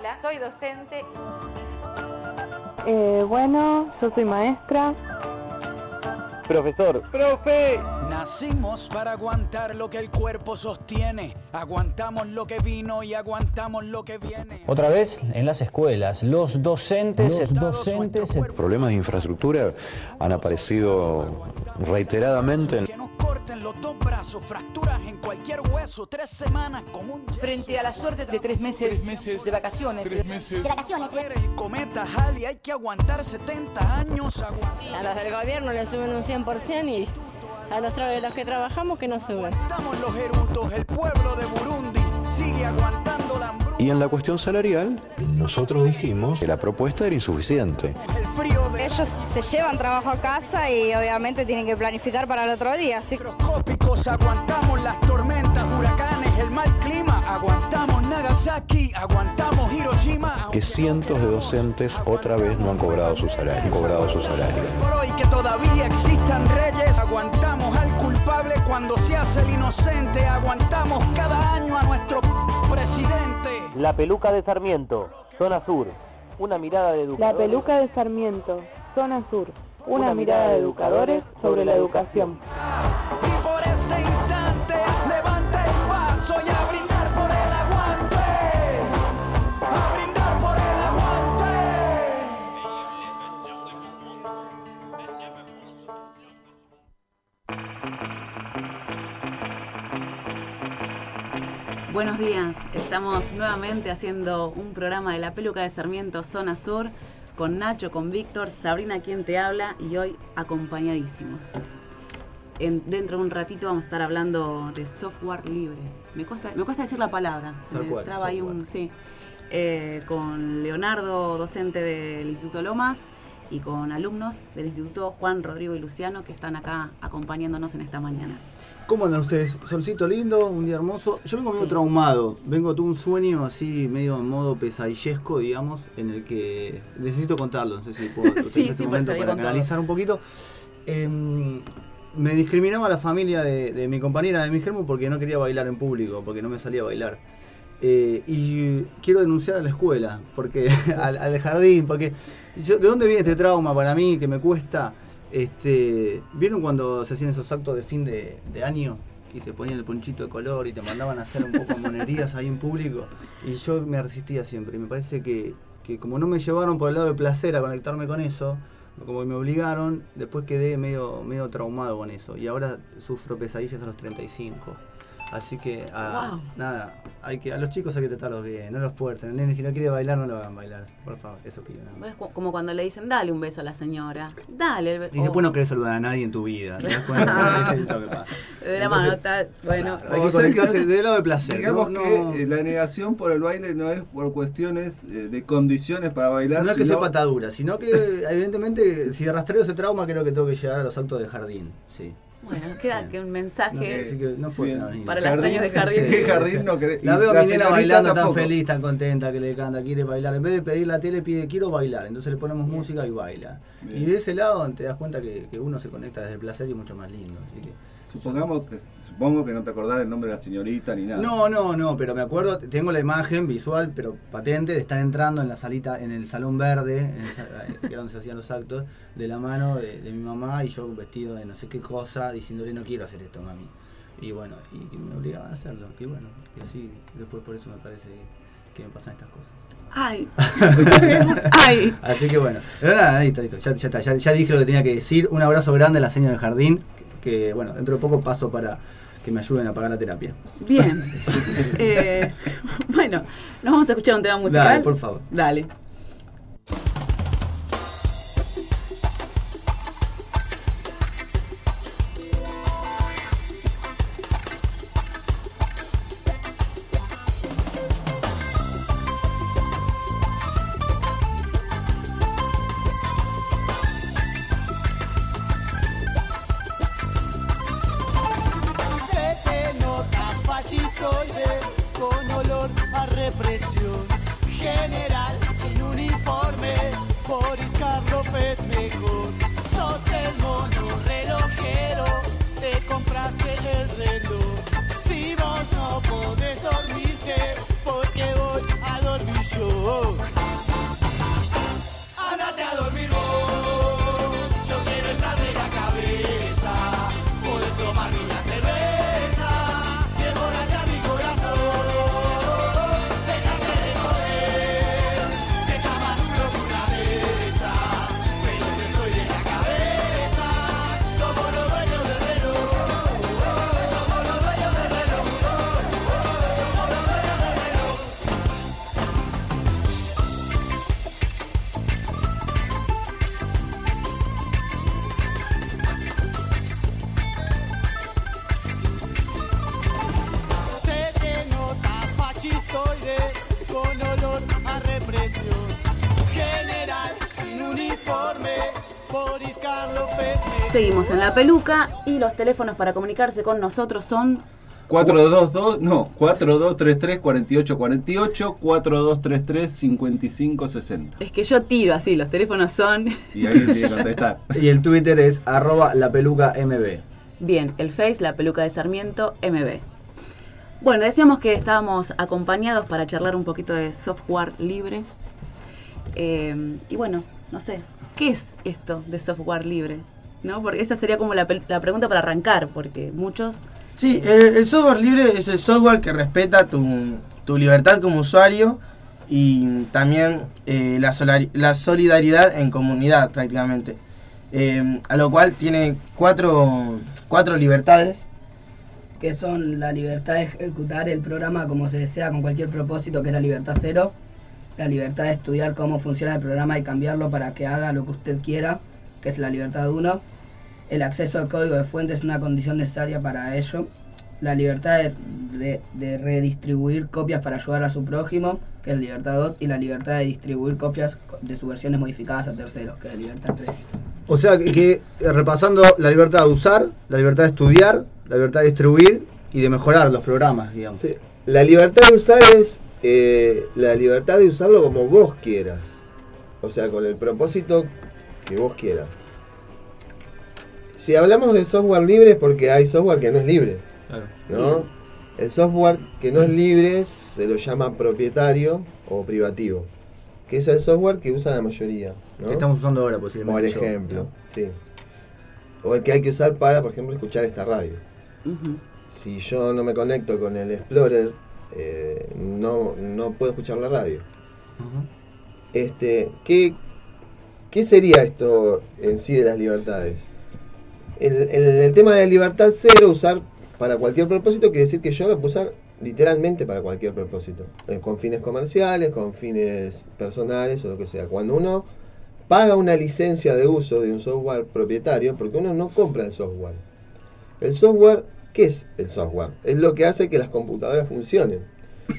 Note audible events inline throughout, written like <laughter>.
Hola, soy docente. Eh, bueno, yo soy maestra. Profesor. Profe. Nacimos para aguantar lo que el cuerpo sostiene. Aguantamos lo que vino y aguantamos lo que viene. Otra vez en las escuelas, los docentes, Los docentes, Problemas de infraestructura han aparecido reiteradamente. Que nos corten los dos brazos, fracturas en cualquier hueso, tres semanas con un yeso. Frente a la suerte de tres meses, de vacaciones. de vacaciones. Ver el cometa Halley, hay que aguantar 70 años. Aguantar. A los del gobierno le suben un 100% y a los, que trabajamos que no suben. Aguantamos los erutos, el pueblo de Burundi sigue aguantando la hambruna. Y en la cuestión salarial, nosotros dijimos que la propuesta era insuficiente. El frío de Ellos se llevan trabajo a casa y obviamente tienen que planificar para el otro día, así microscópicos, aguantamos las tormentas, mal clima, aguantamos Nagasaki, aguantamos Hiroshima. Que cientos de docentes otra vez no han cobrado su salario. han cobrado su salario. Por hoy que todavía existan reyes, aguantamos al culpable cuando se hace el inocente, aguantamos cada año a nuestro presidente. La peluca de Sarmiento, zona sur. Una mirada de La educadores. peluca de Sarmiento, zona sur. Una mirada de educadores sobre la educación. Y por este Buenos días, estamos nuevamente haciendo un programa de la peluca de Sarmiento Zona Sur con Nacho, con Víctor, Sabrina quien te habla y hoy acompañadísimos. En- dentro de un ratito vamos a estar hablando de software libre. Me cuesta, me cuesta decir la palabra, se Tal me ahí un sí. Eh, con Leonardo, docente del Instituto Lomas, y con alumnos del Instituto Juan Rodrigo y Luciano que están acá acompañándonos en esta mañana. ¿Cómo andan ustedes? Solcito lindo, un día hermoso. Yo vengo medio Sí. traumado. Vengo tuve un sueño así, medio en modo pesadillesco, digamos, en el que necesito contarlo. No sé si puedo <laughs> Sí, este sí, momento para todo. canalizar un poquito. Em, me discriminaba la familia de, de mi compañera de mi germo porque no quería bailar en público, porque no me salía a bailar. Eh, y quiero denunciar a la escuela, porque <laughs> al, al jardín, porque yo, ¿de dónde viene este trauma para mí que me cuesta? Este, ¿Vieron cuando se hacían esos actos de fin de, año? Y te ponían el ponchito de color y te mandaban a hacer un poco monerías ahí en público. Y yo me resistía siempre. Y me parece que, que como no me llevaron por el lado del placer a conectarme con eso, como me obligaron, después quedé medio, medio traumado con eso. Y ahora sufro pesadillas a los 35. Así que, a, Wow. nada, hay que, a los chicos hay que tratarlos bien, no los fuertes. El nene, si no quiere bailar, no lo hagan bailar. Por favor, eso pido. nada más. Es cu- como cuando le dicen, dale un beso a la señora. Dale. el be- Y después no querés saludar a nadie en tu vida. ¿te das cuenta? <laughs> Eso es lo que pasa. de la mano, está, bueno. Hay que O sea que- conectarse del lado de placer. Digamos no, que no- eh, la negación por el baile no es por cuestiones eh, de condiciones para bailar. no es que sino- sea patadura, sino que evidentemente si arrastreo ese trauma creo que tengo que llegar a los actos de jardín. Sí. Bueno, queda que un No sé, mensaje. que no fue Para los años de jardín. Sí, <laughs> jardín no querés- La veo a la mi nena señorita bailando tan feliz, tan contenta, que le canta, quiere bailar. En vez de pedir la tele, pide quiero bailar. Entonces le ponemos música y baila. Bien. Y de ese lado te das cuenta que, que uno se conecta desde el placer y mucho más lindo. Así que Supongamos que, supongo que no te acordás el nombre de la señorita ni nada. No, no, no, pero me acuerdo, tengo la imagen visual, pero patente, de estar entrando en la salita, en el salón verde, en esa- que era donde se hacían los actos, de la mano de, de mi mamá y yo vestido de no sé qué cosa, diciéndole no quiero hacer esto, mami. Y bueno, y, y me obligaban a hacerlo. Y bueno, y así, después por eso me parece que me pasan estas cosas. Ay. <laughs> Ay. Así que bueno, pero nada, listo, listo, ya, ya está, ya, ya dije lo que tenía que decir. Un abrazo grande a la señora del jardín, que, bueno, dentro de poco paso para que me ayuden a pagar la terapia. Bien. <laughs> Eh, bueno, nos vamos a escuchar un tema musical. Dale, por favor. Dale. La peluca y los teléfonos para comunicarse con nosotros son 422, no, 4233 4848, 4233 5560. Es que yo tiro así, los teléfonos son. Y ahí tiene que contestar. <laughs> Y el Twitter es arroba la peluca MB. Bien, el Face, la peluca de Sarmiento, MB. Bueno, decíamos que estábamos acompañados para charlar un poquito de software libre. Eh, y bueno, no sé, ¿qué es esto de software libre? ¿No? Porque esa sería como la, pel- la pregunta para arrancar, porque muchos Sí, el, el software libre es el software que respeta tu, tu libertad como usuario y también eh, la, solari- la solidaridad en comunidad prácticamente. Eh, a lo cual tiene cuatro, cuatro libertades. que son la libertad de ejecutar el programa como se desea con cualquier propósito, que es la libertad cero, la libertad de estudiar cómo funciona el programa y cambiarlo para que haga lo que usted quiera, que es la libertad uno, el acceso al código de fuente es una condición necesaria para ello, la libertad de, re- de redistribuir copias para ayudar a su prójimo, que es la libertad 2, y la libertad de distribuir copias de sus versiones modificadas a terceros, que es la libertad 3. O sea que, que, eh, repasando la libertad de usar, la libertad de estudiar, la libertad de distribuir y de mejorar los programas, digamos. Sí. La libertad de usar es eh, la libertad de usarlo como vos quieras. O sea, con el propósito que vos quieras. Si hablamos de software libre es porque hay software que no es libre. ¿no? El software que no es libre se lo llama propietario o privativo. Que es el software que usa la mayoría. ¿no? Que estamos usando ahora, Por posiblemente. yo, ejemplo, sí. O el que hay que usar para, por ejemplo, escuchar esta radio. Si yo no me conecto con el Explorer, eh, no, no puedo escuchar la radio. Este, ¿qué, ¿Qué sería esto en sí de las libertades? El, el- el tema de la libertad cero, usar para cualquier propósito, quiere decir que yo lo puedo usar literalmente para cualquier propósito. eh, con fines comerciales, con fines personales o lo que sea. Cuando uno paga una licencia de uso de un software propietario, porque uno no compra el software. El software, ¿qué es el software? Es lo que hace que las computadoras funcionen.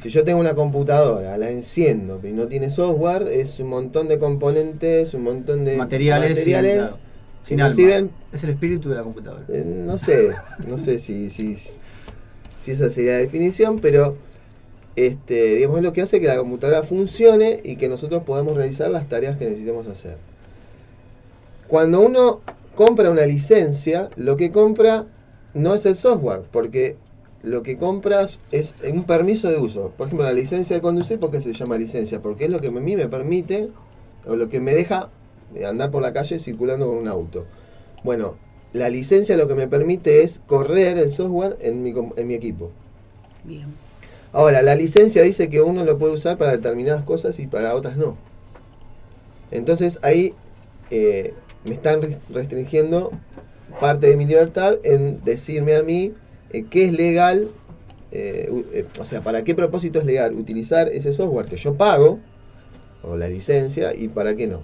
Si yo tengo una computadora, la enciendo y no tiene software, es un montón de componentes, un montón de Materiales, materiales sin, claro, sin que no alma. sirven Es el espíritu de la computadora. eh, no sé, no sé si, si, si esa sería la definición, pero este, digamos, es lo que hace que la computadora funcione y que nosotros podamos realizar las tareas que necesitemos hacer. Cuando uno compra una licencia, lo que compra no es el software, porque lo que compras es un permiso de uso. Por ejemplo, la licencia de conducir, ¿por qué se llama licencia? Porque es lo que a mí me permite, o lo que me deja andar por la calle circulando con un auto. Bueno, la licencia lo que me permite es correr el software en mi, en mi equipo. Bien. Ahora, la licencia dice que uno lo puede usar para determinadas cosas y para otras no. Entonces ahí eh, me están res- restringiendo parte de mi libertad en decirme a mí eh, qué es legal, eh, eh, o sea, para qué propósito es legal utilizar ese software que yo pago, o la licencia, y para qué no.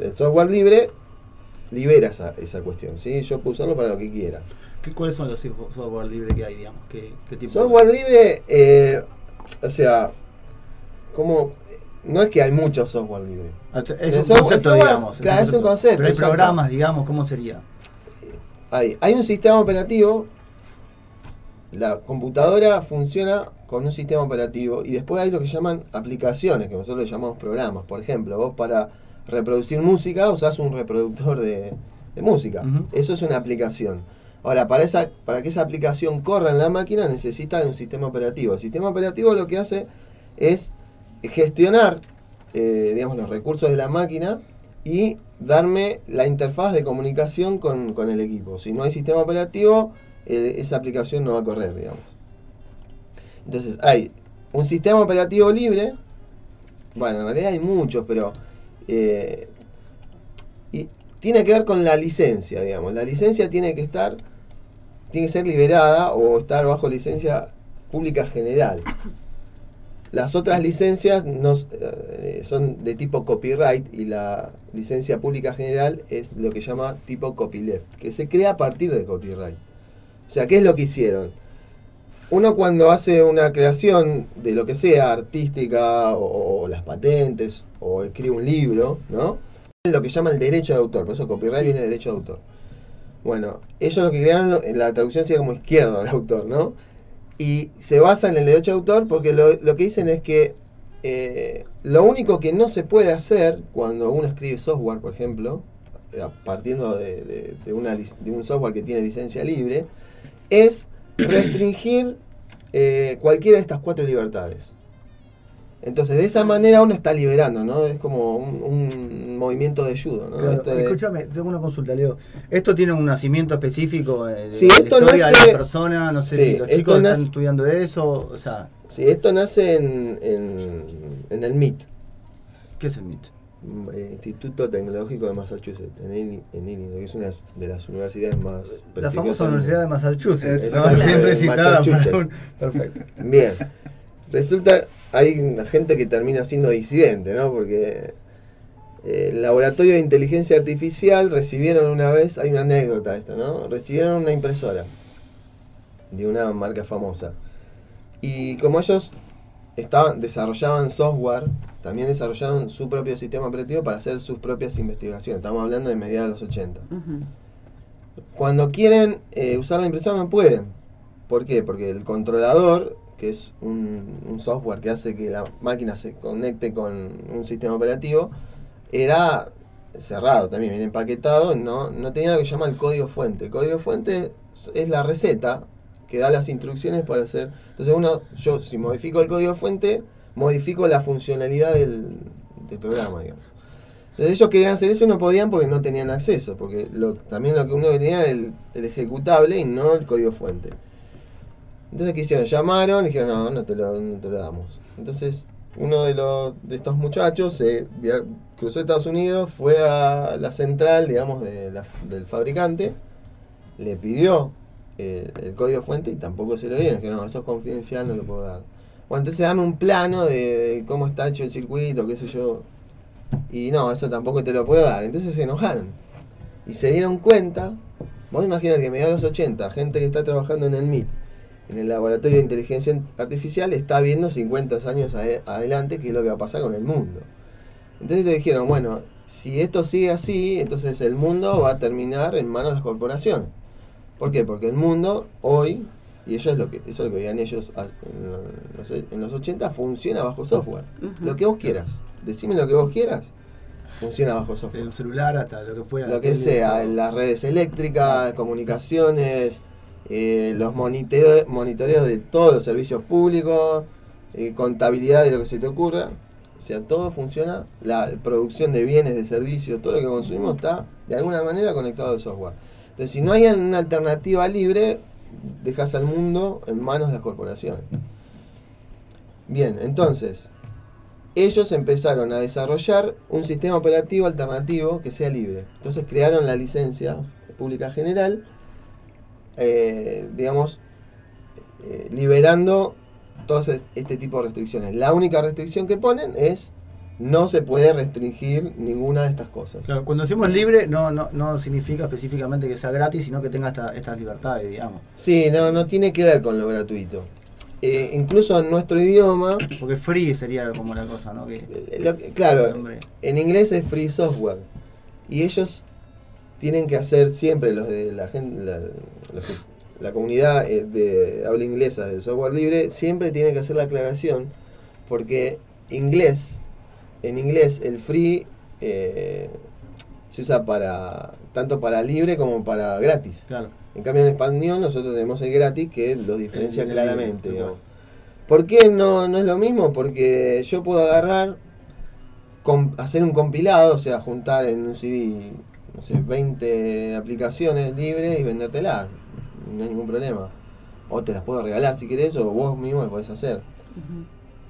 El software libre libera esa, esa cuestión, ¿sí? Yo puedo usarlo para lo que quiera. ¿Qué- ¿Cuáles son los software libres que hay, digamos? ¿Qué, qué tipo? Software libre, eh, o sea, como no es que hay mucho software libre. Es un software- concepto, el software, digamos. Claro, es un concepto. Pero hay programas, digamos, ¿cómo sería? Hay, hay un sistema operativo, la computadora funciona con un sistema operativo y después hay lo que llaman aplicaciones, que nosotros le llamamos programas. Por ejemplo, vos para reproducir música usás un reproductor de, de música. Eso es una aplicación. Ahora, para, esa, para que esa aplicación corra en la máquina necesita de un sistema operativo. El sistema operativo lo que hace es gestionar eh, digamos, los recursos de la máquina y darme la interfaz de comunicación con, con el equipo. Si no hay sistema operativo, eh, esa aplicación no va a correr, digamos. Entonces hay un sistema operativo libre, bueno, en realidad hay muchos, pero eh, y tiene que ver con la licencia, digamos. La licencia tiene que estar, tiene que ser liberada o estar bajo licencia pública general. Las otras licencias no, s- eh, son de tipo copyright y la licencia pública general es lo que llama tipo copyleft, que se crea a partir de copyright. O sea, ¿qué es lo que hicieron? Uno cuando hace una creación de lo que sea, artística, o, o las patentes, o escribe un libro, ¿no? lo que llama el derecho de autor, por eso copyright viene de derecho de autor. Bueno, ellos lo que crearon, en la traducción sería como izquierdo de autor, ¿no? Y se basa en el derecho de autor porque lo, lo que dicen es que eh, lo único que no se puede hacer cuando uno escribe software, por ejemplo, eh, partiendo de, de- de una, lic- de un software que tiene licencia libre, es restringir eh, cualquiera de estas cuatro libertades. Entonces, de esa manera uno está liberando, ¿no? Es como un, un movimiento de judo, ¿no? Claro, Esto de- Escúchame, tengo una consulta, Leo. ¿Esto tiene un nacimiento específico eh, de, Sí, de la esto historia de nace- la persona? No sé Sí, si los esto chicos nace- están estudiando eso, o sea... Sí, esto nace en, en, en el MIT. ¿Qué es el MIT? Eh, Instituto Tecnológico de Massachusetts, en, Illi- en Illinois, que es una de las universidades más La famosa Universidad de. Massachusetts. Exacto, ¿no? Siempre de citada un- Perfecto. Bien. Resulta, hay una gente que termina siendo disidente, ¿no? Porque eh, el laboratorio de inteligencia artificial recibieron una vez, hay una anécdota esto, ¿no? Recibieron una impresora de una marca famosa. Y como ellos estaban, desarrollaban software, también desarrollaron su propio sistema operativo para hacer sus propias investigaciones. Estamos hablando de mediados de los 80. Cuando quieren eh, usar la impresora no pueden. ¿Por qué? Porque el controlador, que es un, un software que hace que la máquina se conecte con un sistema operativo, era cerrado también, bien empaquetado, no, no tenía lo que llama el código fuente. El código fuente es la receta que da las instrucciones para hacer. Entonces uno, yo si modifico el código fuente, modifico la funcionalidad del, programa, digamos. Entonces ellos querían hacer eso y no podían porque no tenían acceso, porque también lo que uno tenía era el, ejecutable y no el código fuente. Entonces, ¿qué hicieron? Llamaron y dijeron, no, no te lo, no te lo damos. Entonces, uno de, los, de estos muchachos se cruzó Estados Unidos, fue a la central, digamos, del fabricante, le pidió el, código fuente y tampoco se lo dieron. Dijeron, no, eso es confidencial, no lo puedo dar. Bueno, entonces dame un plano de, cómo está hecho el circuito, qué sé yo. Y no, eso tampoco te lo puedo dar. Entonces se enojaron. Y se dieron cuenta, vos imaginate que a mediados de los 80, gente que está trabajando en el MIT, en el laboratorio de inteligencia artificial, está viendo 50 años ade- adelante qué es lo que va a pasar con el mundo. Entonces le dijeron, bueno, si esto sigue así, entonces el mundo va a terminar en manos de las corporaciones. ¿Por qué? Porque el mundo hoy, y ellos lo que, eso es lo que veían ellos en los, en los 80, funciona bajo software. Lo que vos quieras. Decime lo que vos quieras. Funciona bajo software. Desde un celular hasta lo que fuera. Lo que tele, sea, todo. las redes eléctricas, comunicaciones, eh, los moniteo- monitoreos de todos los servicios públicos, eh, contabilidad de lo que se te ocurra. O sea, todo funciona, la producción de bienes, de servicios, todo lo que consumimos está de alguna manera conectado al software. Entonces, si no hay una alternativa libre, dejas al mundo en manos de las corporaciones. Bien, entonces, ellos empezaron a desarrollar un sistema operativo alternativo que sea libre. Entonces crearon la licencia pública general, eh, digamos, eh, liberando todo este tipo de restricciones. La única restricción que ponen es no se puede restringir ninguna de estas cosas. Claro, cuando decimos libre no, no, no significa específicamente que sea gratis, sino que tenga esta- estas libertades, digamos. Sí, no, no tiene que ver con lo gratuito. Eh, incluso en nuestro idioma, Porque free sería como la cosa, ¿no? Que, Lo que- claro, en inglés es free software. Y ellos tienen que hacer siempre, los de la gente, la, los que- la comunidad eh, de habla inglesa del software libre, siempre tiene que hacer la aclaración. Porque inglés, en inglés el free eh, se usa para tanto para libre como para gratis. Claro. En cambio en español nosotros tenemos el gratis que lo diferencia El- el claramente. libre, digamos. ¿Por qué no, no es lo mismo? Porque yo puedo agarrar, com- hacer un compilado, o sea, juntar en un CD, no sé, 20 aplicaciones libres y vendértelas. No hay ningún problema. O te las puedo regalar si querés, o vos mismo lo podés hacer.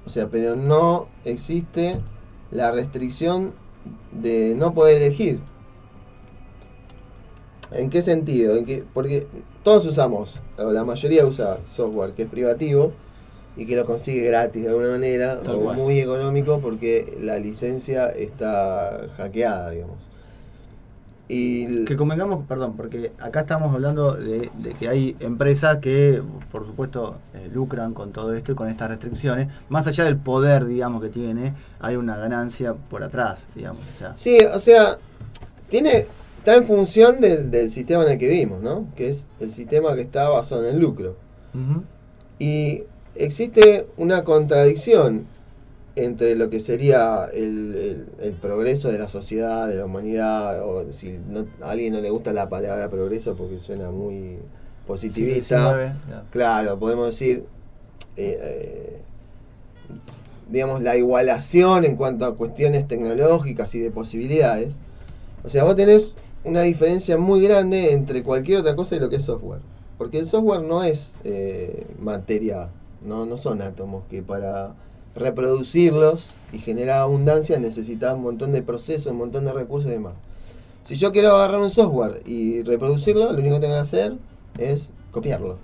O sea, pero no existe la restricción de no poder elegir. ¿En qué sentido? En que, porque todos usamos, o la mayoría usa software que es privativo y que lo consigue gratis de alguna manera Tal o cual. muy económico porque la licencia está hackeada, digamos. Y Que convengamos, perdón, porque acá estamos hablando de, de que hay empresas que, por supuesto, eh, lucran con todo esto y con estas restricciones. Más allá del poder, digamos, que tiene, hay una ganancia por atrás, digamos. O sea, Sí, o sea, tiene está en función del, del sistema en el que vivimos, ¿no? Que es el sistema que está basado en el lucro. Y existe una contradicción entre lo que sería el, el- el progreso de la sociedad, de la humanidad, o si no- a alguien no le gusta la palabra progreso porque suena muy positivista. Claro, podemos decir, eh, eh, digamos, la igualación en cuanto a cuestiones tecnológicas y de posibilidades. O sea, vos tenés una diferencia muy grande entre cualquier otra cosa y lo que es software. Porque el software no es eh, materia, no, no son átomos que para reproducirlos y generar abundancia necesitas un montón de procesos, un montón de recursos y demás. Si yo quiero agarrar un software y reproducirlo, lo único que tengo que hacer es copiarlo.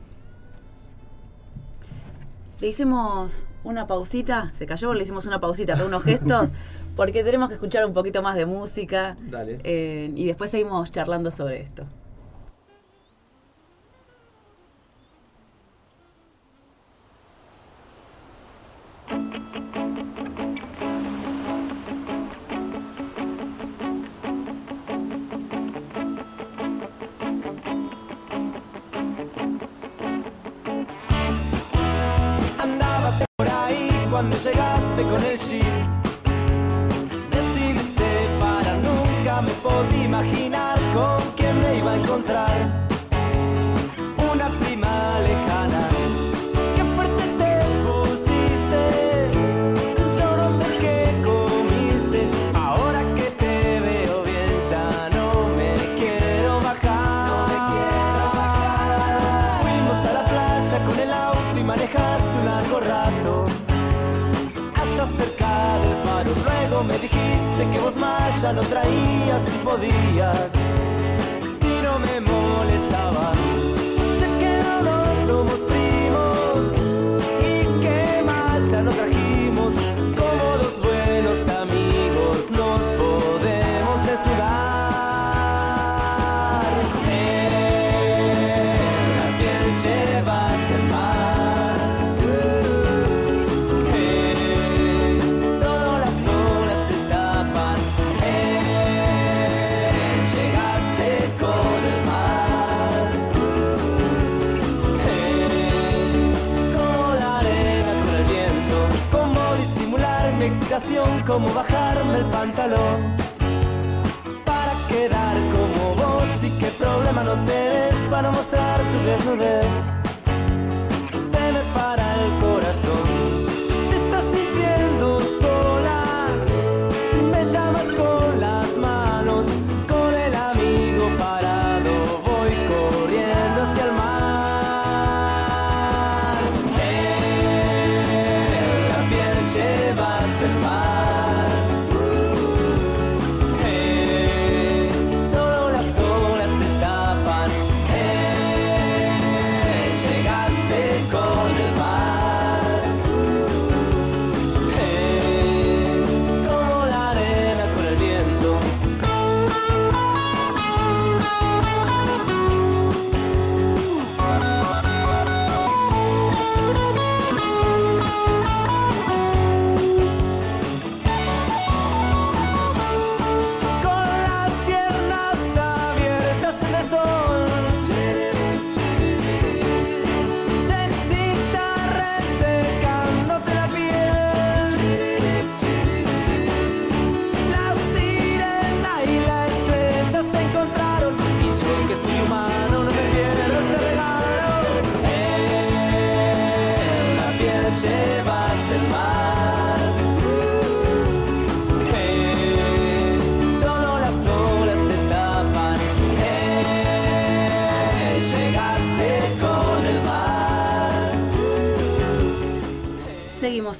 Le hicimos una pausita, se cayó, le hicimos una pausita con unos gestos, porque tenemos que escuchar un poquito más de música Dale. eh, y después seguimos charlando sobre esto. Cuando llegaste con el jeep. Decidiste para nunca me podía imaginar con quién me iba a encontrar. Ya no traías si podías, tu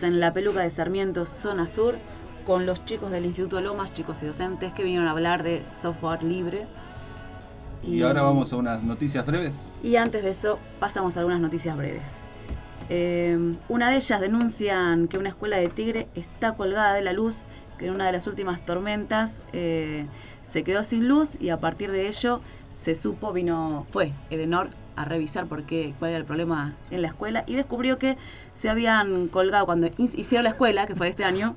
En la peluca de Sarmiento, zona sur, con los chicos del Instituto Lomas, chicos y docentes, que vinieron a hablar de software libre. Y ahora vamos a unas noticias breves. Y antes de eso, pasamos a algunas noticias breves. Eh, una de ellas denuncian que una escuela de Tigre está colgada de la luz, que en una de las últimas tormentas eh, se quedó sin luz y a partir de ello se supo, vino, fue Edenor a revisar por qué, cuál era el problema en la escuela y descubrió que se habían colgado, cuando hicieron la escuela, que fue este año,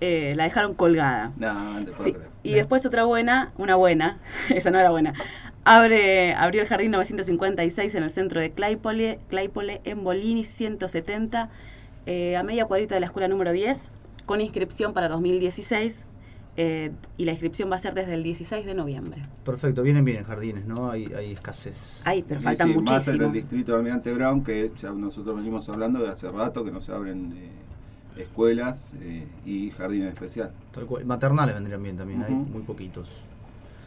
eh, la dejaron colgada. No, no te puedo Sí, creer. Y después otra buena, una buena, <laughs> esa no era buena. Abre, abrió el jardín 956 en el centro de Claypole, Claypole en Bolini 170, eh, a media cuadrita de la escuela número 10, con inscripción para 2016. Eh, y la inscripción va a ser desde el 16 de noviembre. Perfecto, vienen bien en jardines, ¿no? Hay, hay escasez. Ay, pero Sí, falta sí, Más muchísimo. el distrito de Almirante Brown, que ya nosotros venimos hablando de hace rato que no se abren eh, escuelas eh, y jardines especial. Tal cual. Maternales vendrían bien también, hay muy poquitos.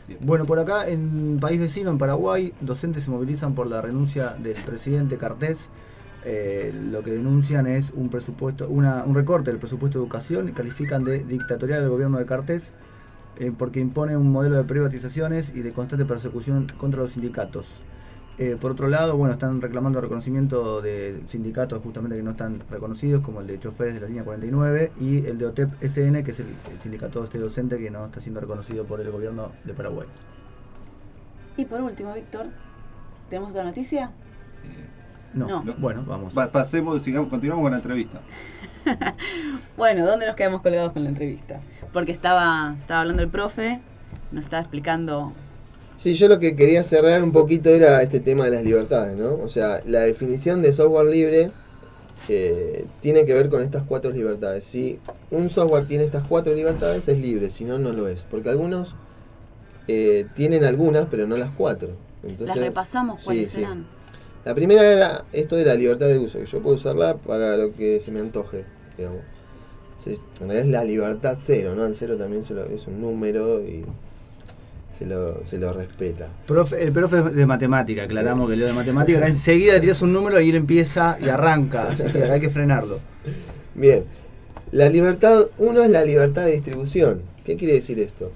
Bien. Bueno, por acá en país vecino, en Paraguay, docentes se movilizan por la renuncia del presidente Cartés. Eh, lo que denuncian es un presupuesto, una- un recorte del presupuesto de educación y califican de dictatorial el gobierno de Cartés eh, porque impone un modelo de privatizaciones y de constante persecución contra los sindicatos. Eh, por otro lado, bueno, están reclamando reconocimiento de sindicatos justamente que no están reconocidos, como el de choferes de la línea 49 y el de OTEP SN, que es el, el sindicato de este docente que no está siendo reconocido por el gobierno de Paraguay. Y por último, Víctor, ¿tenemos otra noticia? No, No. bueno, vamos. Pa- pasemos, sigamos, continuamos con la entrevista. <laughs> Bueno, ¿dónde nos quedamos colgados con la entrevista? Porque estaba, estaba hablando el profe, nos estaba explicando Sí, yo lo que quería cerrar un poquito era este tema de las libertades, ¿no? O sea, la definición de software libre eh, tiene que ver con estas cuatro libertades. Si un software tiene estas cuatro libertades, es libre, si no, no lo es. Porque algunos eh, tienen algunas, pero no las cuatro. Entonces, las repasamos, ¿cuáles sí, sí. La primera era esto de la libertad de uso, que yo puedo usarla para lo que se me antoje, digamos. Se- En realidad es la libertad cero, ¿no? El cero también se lo- es un número y se lo, se lo respeta. Profe- el profe es de matemática, aclaramos que leo de matemática, enseguida tiras un número y él empieza y arranca, así que hay que frenarlo. Bien, la libertad, uno es la libertad de distribución. ¿Qué quiere decir esto?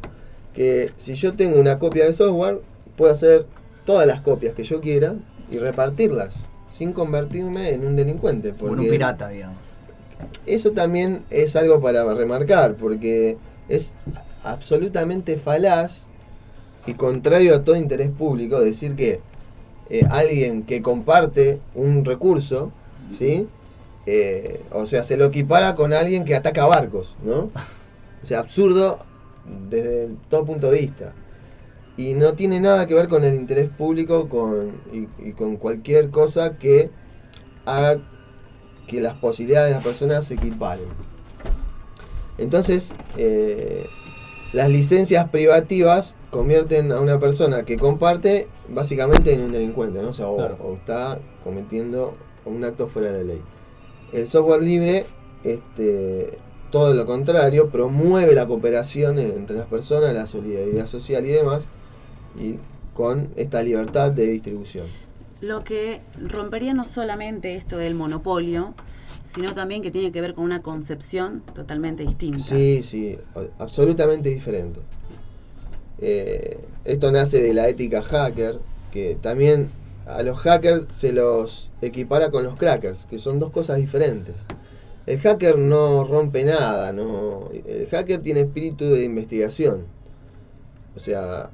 Que si yo tengo una copia de software, puedo hacer todas las copias que yo quiera y repartirlas sin convertirme en un delincuente. Como un porque- pirata, digamos. Eso también es algo para remarcar, porque es absolutamente falaz y contrario a todo interés público decir que eh, alguien que comparte un recurso, ¿sí? Eh, o sea, se lo equipara con alguien que ataca barcos, ¿no? O sea, absurdo desde todo punto de vista. Y no tiene nada que ver con el interés público con, y, y con cualquier cosa que haga que las posibilidades de las personas se equiparen. Entonces, eh, las licencias privativas convierten a una persona que comparte básicamente en un delincuente, ¿no? O, sea, o- Claro. o está cometiendo un acto fuera de la ley. El software libre, este, todo lo contrario, promueve la cooperación entre las personas, la solidaridad social y demás, y con esta libertad de distribución. Lo que rompería no solamente esto del monopolio, sino también que tiene que ver con una concepción totalmente distinta. Sí, sí, absolutamente diferente. Eh, esto nace de la ética hacker, que también a los hackers se los equipara con los crackers, que son dos cosas diferentes. El hacker no rompe nada, no, el hacker tiene espíritu de investigación. O sea,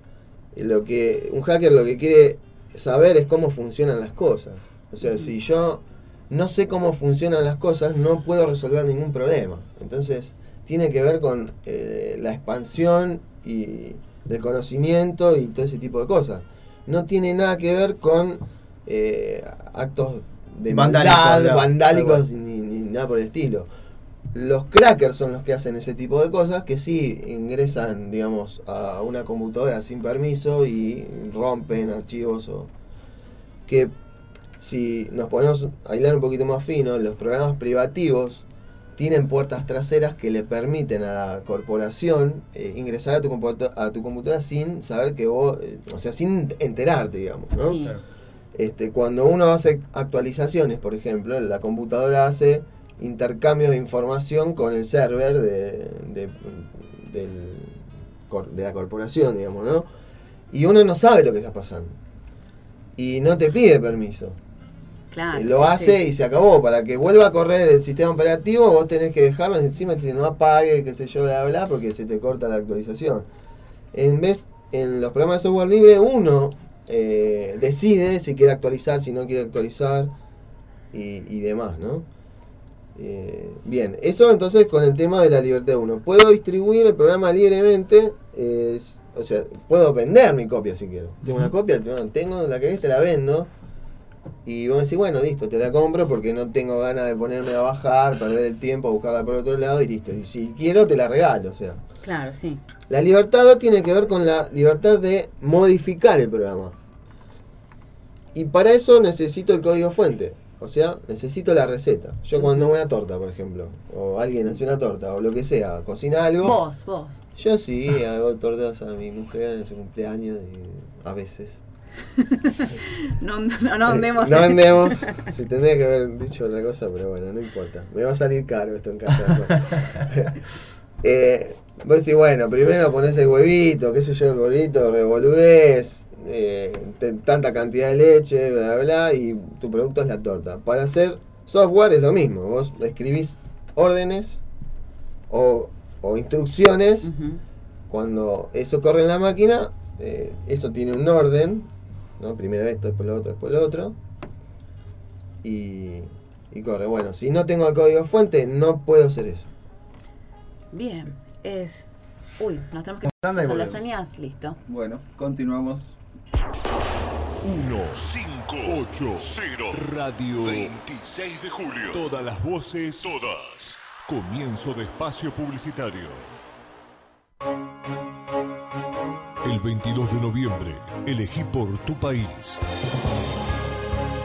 lo que un hacker lo que quiere saber es cómo funcionan las cosas. O sea, si yo no sé cómo funcionan las cosas, no puedo resolver ningún problema. Entonces, tiene que ver con eh, la expansión y del conocimiento y todo ese tipo de cosas. No tiene nada que ver con eh, actos de Vandálicos, maldad, vandálicos, ni nada por el estilo. Los crackers son los que hacen ese tipo de cosas que sí ingresan, digamos, a una computadora sin permiso y rompen archivos o que si nos ponemos a hilar un poquito más fino, los programas privativos tienen puertas traseras que le permiten a la corporación eh, ingresar a tu, computa- a tu computadora sin saber que vos, eh, o sea, sin enterarte, digamos, ¿no? Sí. Este, cuando uno hace actualizaciones, por ejemplo, la computadora hace intercambios de información con el server de, de, del de la corporación, digamos, ¿no? Y uno no sabe lo que está pasando. Y no te pide permiso. Claro. Lo sí, hace sí. y se acabó. Para que vuelva a correr el sistema operativo, vos tenés que dejarlo encima, dice, no apague, qué sé yo, bla, bla, porque se te corta la actualización. En vez, en los programas de software libre, uno eh, decide si quiere actualizar, si no quiere actualizar y, y demás, ¿no? Eh, bien, eso entonces con el tema de la libertad de uno. Puedo distribuir el programa libremente, eh, o sea, puedo vender mi copia si quiero. Tengo una copia, tengo la que es, te la vendo. Y vos decís, bueno, listo, te la compro porque no tengo ganas de ponerme a bajar, perder el tiempo, buscarla por otro lado y listo. Y si quiero, te la regalo, o sea. Claro, sí. La libertad 2 tiene que ver con la libertad de modificar el programa. Y para eso necesito el código fuente. O sea, necesito la receta. Yo cuando hago una torta, por ejemplo, o alguien hace una torta, o lo que sea, cocina algo. Vos, vos. Yo sí, hago tortas a mi mujer en su cumpleaños y a veces. <laughs> No, no, no andemos. No andemos. <laughs> Si tendría que haber dicho otra cosa, pero bueno, no importa. Me va a salir caro esto en casa. <laughs> eh, vos decís, bueno, primero pones el huevito, qué sé yo, el huevito, revolvés, eh, te- tanta cantidad de leche, bla, bla, bla, y tu producto es la torta. Para hacer software es lo mismo. Vos escribís órdenes o, o instrucciones. Cuando eso corre en la máquina, eh, eso tiene un orden, ¿no? Primero esto, después lo otro, después lo otro. Y, y corre. Bueno, si no tengo el código fuente, no puedo hacer eso. Bien, es. Uy, nos tenemos que. Las señas, listo. Bueno, continuamos. 1580 Radio 26 de julio. Todas las voces, todas. Comienzo de espacio publicitario. El 22 de noviembre, elegí por tu país.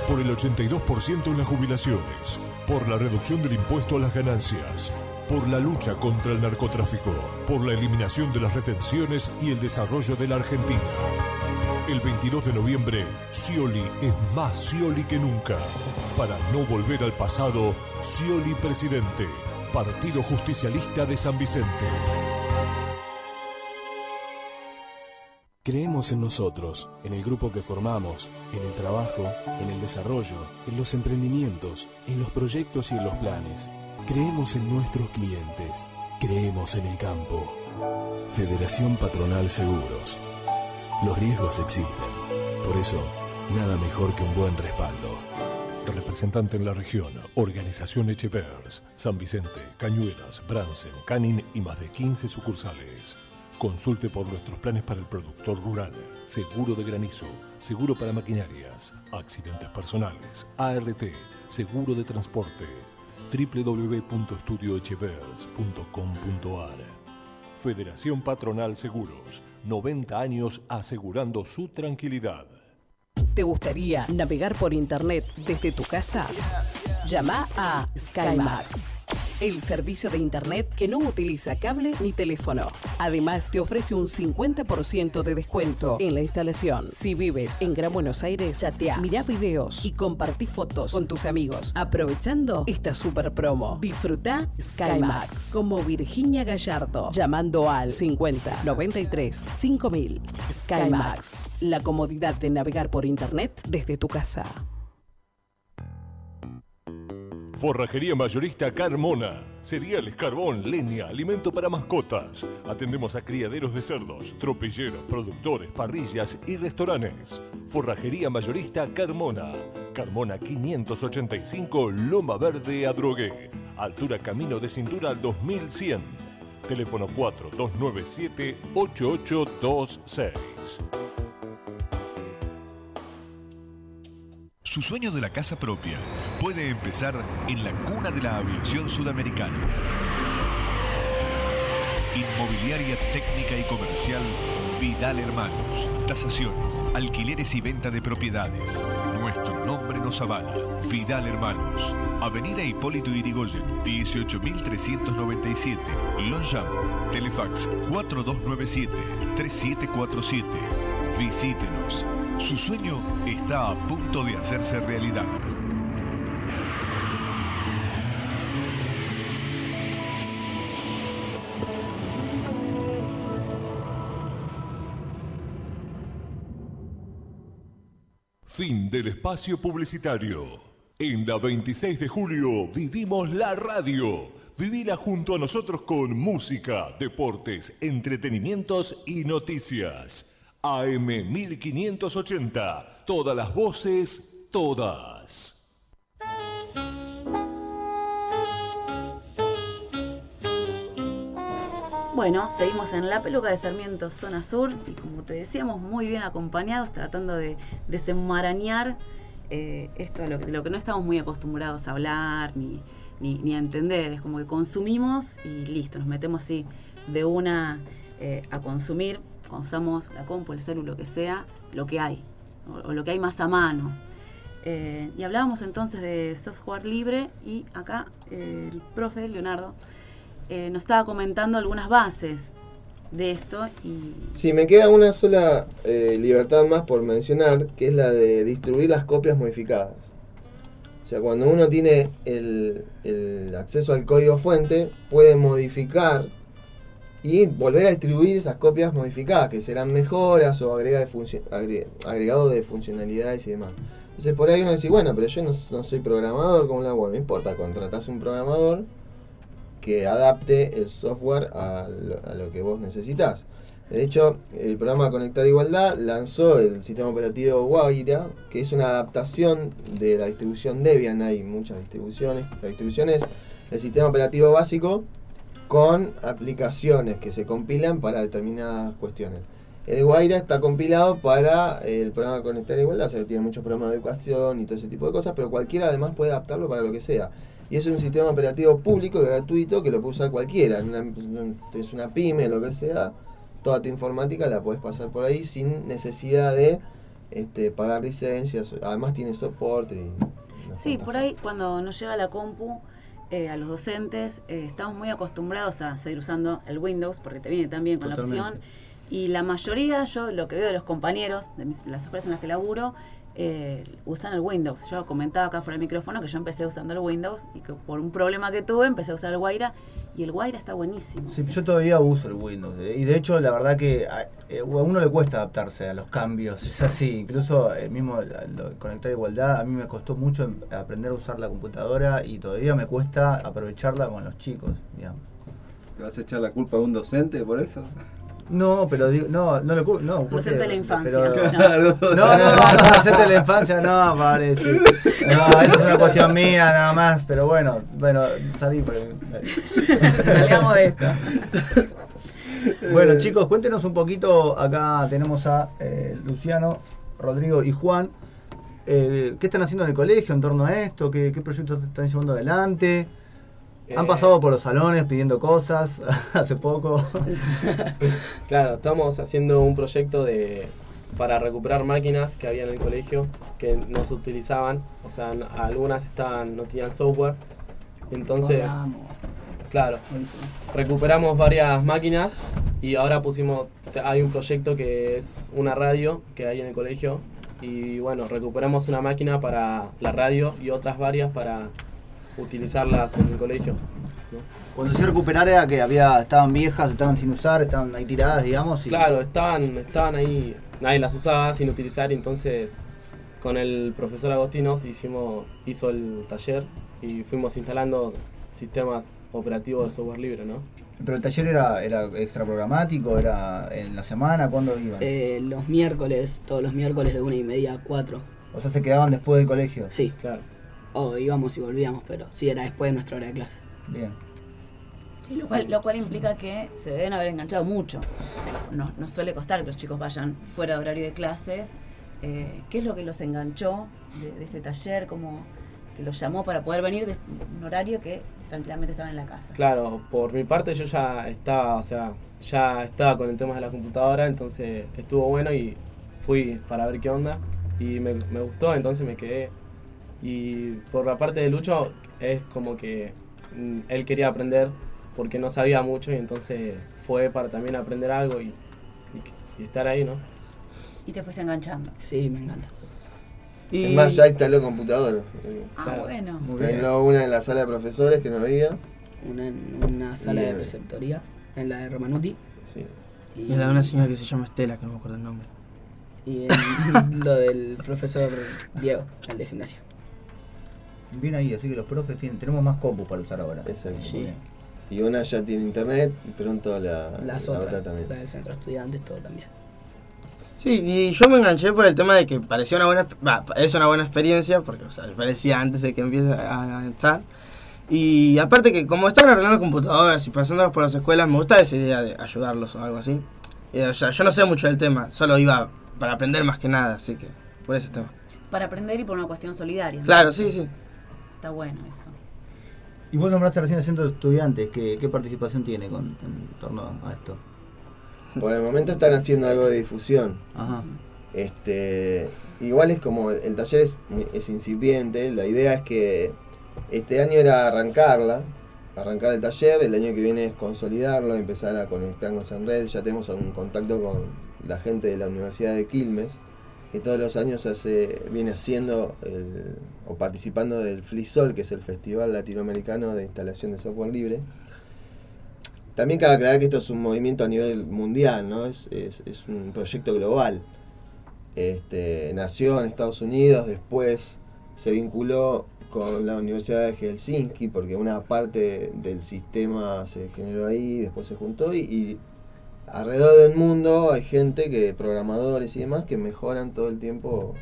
Por el 82% en las jubilaciones, por la reducción del impuesto a las ganancias, por la lucha contra el narcotráfico, por la eliminación de las retenciones y el desarrollo de la Argentina. El 22 de noviembre, Scioli es más Scioli que nunca. Para no volver al pasado, Scioli presidente, Partido Justicialista de San Vicente. Creemos en nosotros, en el grupo que formamos, en el trabajo, en el desarrollo, en los emprendimientos, en los proyectos y en los planes. Creemos en nuestros clientes. Creemos en el campo. Federación Patronal Seguros. Los riesgos existen. Por eso, nada mejor que un buen respaldo. Representante en la región, Organización Echevers, San Vicente, Cañuelas, Bransen, Canin y más de 15 sucursales. Consulte por nuestros planes para el productor rural, seguro de granizo, seguro para maquinarias, accidentes personales, ART, seguro de transporte, www.estudioechevers.com.ar Federación Patronal Seguros, 90 años asegurando su tranquilidad. ¿Te gustaría navegar por internet desde tu casa? Llama a SkyMax, el servicio de internet que no utiliza cable ni teléfono. Además, te ofrece un 50% de descuento en la instalación. Si vives en Gran Buenos Aires, chatea, mirá videos y compartí fotos con tus amigos, aprovechando esta super promo. Disfruta SkyMax como Virginia Gallardo, llamando al 50 93 5000. SkyMax, la comodidad de navegar por internet desde tu casa. Forrajería mayorista Carmona. Cereales, carbón, leña, alimento para mascotas. Atendemos a criaderos de cerdos, tropilleros, productores, parrillas y restaurantes. Forrajería mayorista Carmona. Carmona 585 Loma Verde Adrogué. Altura Camino de Cintura al 2100. Teléfono 4297 8826. Su sueño de la casa propia puede empezar en la cuna de la aviación sudamericana. Inmobiliaria técnica y comercial Vidal Hermanos. Tasaciones, alquileres y venta de propiedades. Nuestro nombre nos avala. Vidal Hermanos. Avenida Hipólito Yrigoyen, 18397. Longchamp. Telefax 4297-3747. Visítenos. Su sueño está a punto de hacerse realidad. Fin del espacio publicitario. En la 26 de julio vivimos la radio. Vivila junto a nosotros con música, deportes, entretenimientos y noticias. AM 1580. Todas las voces, todas. Bueno, seguimos en la peluca de Sarmiento, zona sur, y como te decíamos, muy bien acompañados, tratando de desenmarañar eh, esto lo que no estamos muy acostumbrados a hablar ni, ni- ni a entender. Es como que consumimos y listo, nos metemos así de una eh, a consumir, usamos la compu, el celu, lo que sea, lo que hay, o, lo que hay más a mano. Eh, y hablábamos entonces de software libre y acá eh, el profe Leonardo eh, nos estaba comentando algunas bases de esto Sí, me queda una sola libertad más por mencionar, que es la de distribuir las copias modificadas. O sea, cuando uno tiene el acceso al código fuente, puede modificar y volver a distribuir esas copias modificadas, que serán mejoras o agrega de agregado de funcionalidades y demás. Entonces por ahí uno dice, bueno, pero yo no, soy programador, ¿cómo lo hago? No importa, contratás un programador que adapte el software a lo, a lo que vos necesitas. De hecho, el programa Conectar Igualdad lanzó el sistema operativo Guaira, que es una adaptación de la distribución Debian. Hay muchas distribuciones. La distribución es el sistema operativo básico con aplicaciones que se compilan para determinadas cuestiones. El Guaira está compilado para el programa Conectar Igualdad, o sea, tiene muchos programas de educación y todo ese tipo de cosas, pero cualquiera además puede adaptarlo para lo que sea. Y es un sistema operativo público y gratuito que lo puede usar cualquiera. Una- es una pyme, lo que sea. Toda tu informática la puedes pasar por ahí sin necesidad de este, pagar licencias. Además tiene soporte. Y Sí, por ahí cuando nos llega la compu, eh, a los docentes, eh, estamos muy acostumbrados a seguir usando el Windows porque te viene también con la opción. Y la mayoría, yo lo que veo de los compañeros, de mis- las escuelas en las que laburo, eh, usan el Windows. Yo comentaba acá fuera del micrófono que yo empecé usando el Windows y que por un problema que tuve empecé a usar el Guaira y el Guaira está buenísimo. Sí, yo todavía uso el Windows. eh, Y de hecho, la verdad que a, eh, a uno le cuesta adaptarse a los cambios. Es así. Incluso el mismo la- lo- conectar igualdad, a mí me costó mucho em- aprender a usar la computadora y todavía me cuesta aprovecharla con los chicos. digamos. ¿Te vas a echar la culpa a un docente por eso? No, pero digo, no, no lo no, de la infancia, Pero- Claro. <laughs> No, no, no, no, la infancia, no, parece. No, <laughs> eso es una cuestión mía nada más, pero bueno, bueno, salí por Salgamos de esto. <laughs> Bueno, chicos, cuéntenos un poquito. Acá tenemos a eh, Luciano, Rodrigo y Juan. Eh, ¿Qué están haciendo en el colegio en torno a esto? ¿Qué, qué proyectos están llevando adelante? Han pasado por los salones pidiendo cosas <laughs> hace poco. <laughs> Claro, estamos haciendo un proyecto de para recuperar máquinas que había en el colegio que no se utilizaban, o sea, algunas estaban no tenían software. Entonces, claro, recuperamos varias máquinas y ahora pusimos hay un proyecto que es una radio que hay en el colegio y bueno, recuperamos una máquina para la radio y otras varias para utilizarlas en el colegio. ¿no? Cuando se recuperar era que había, estaban viejas, estaban sin usar, estaban ahí tiradas, digamos. y- Claro, estaban, estaban ahí, nadie las usaba sin utilizar, y entonces con el profesor Agostinos hicimos, hizo el taller y fuimos instalando sistemas operativos de software libre, ¿no? Pero el taller era, era extra programático, era en la semana, ¿cuándo iban? Eh, los miércoles, todos los miércoles de una y media a cuatro. o sea, se quedaban después del colegio. Sí. Claro. O íbamos y volvíamos, pero sí, era después de nuestra hora de clase. Bien. Sí, lo cual, lo cual implica que se deben haber enganchado mucho. No, no suele costar que los chicos vayan fuera de horario de clases. Eh, ¿Qué es lo que los enganchó de, de este taller? ¿Cómo que los llamó para poder venir de un horario que tranquilamente estaban en la casa? Claro, por mi parte yo ya estaba, o sea, ya estaba con el tema de la computadora, entonces estuvo bueno y fui para ver qué onda y me, me gustó, entonces me quedé. Y por la parte de Lucho es como que mm, él quería aprender porque no sabía mucho y entonces fue para también aprender algo y, y- y estar ahí, ¿no? Y te fuiste enganchando. Sí, me encanta. Y- Es más, ya instaló computadoras. Ah, bueno. Instaló una en la sala de profesores que no había. Una en una sala Y de preceptoría, en la de Romanuti. Sí. Y la de una señora que se llama Estela, que no me acuerdo el nombre. Y en <laughs> lo del profesor Diego, el de gimnasia. Bien ahí, así que los profes tienen, tenemos más compus para usar ahora. Exacto. Bien. Y una ya tiene internet y pronto la, Las la otras, otra también. la del centro estudiantes, todo también. Sí, y yo me enganché por el tema de que parecía una buena, va, es una buena experiencia, porque o sea, parecía antes de que empiece a, a estar. Y aparte que como están arreglando computadoras y pasándolas por las escuelas, me gusta esa idea de ayudarlos o algo así. Y, o sea, yo no sé mucho del tema, solo iba para aprender más que nada, así que por ese tema. Para aprender y por una cuestión solidaria. ¿no? Claro, sí, sí. Está bueno eso. Y vos nombraste recién el centro de estudiantes, ¿qué, qué participación tiene con, en torno a esto? Por el momento están haciendo algo de difusión. Ajá. Este, igual es como el taller es, es incipiente, la idea es que este año era arrancarla, arrancar el taller, el año que viene es consolidarlo, empezar a conectarnos en red, ya tenemos algún contacto con la gente de la Universidad de Quilmes, que todos los años hace, viene haciendo o participando del FLISOL, que es el Festival Latinoamericano de Instalación de Software Libre. También cabe aclarar que esto es un movimiento a nivel mundial, ¿no? Es, es- un proyecto global. Este, nació en Estados Unidos, después se vinculó con la Universidad de Helsinki, porque una parte del sistema se generó ahí, después se juntó, y alrededor del mundo hay gente que, programadores y demás, que mejoran todo el tiempo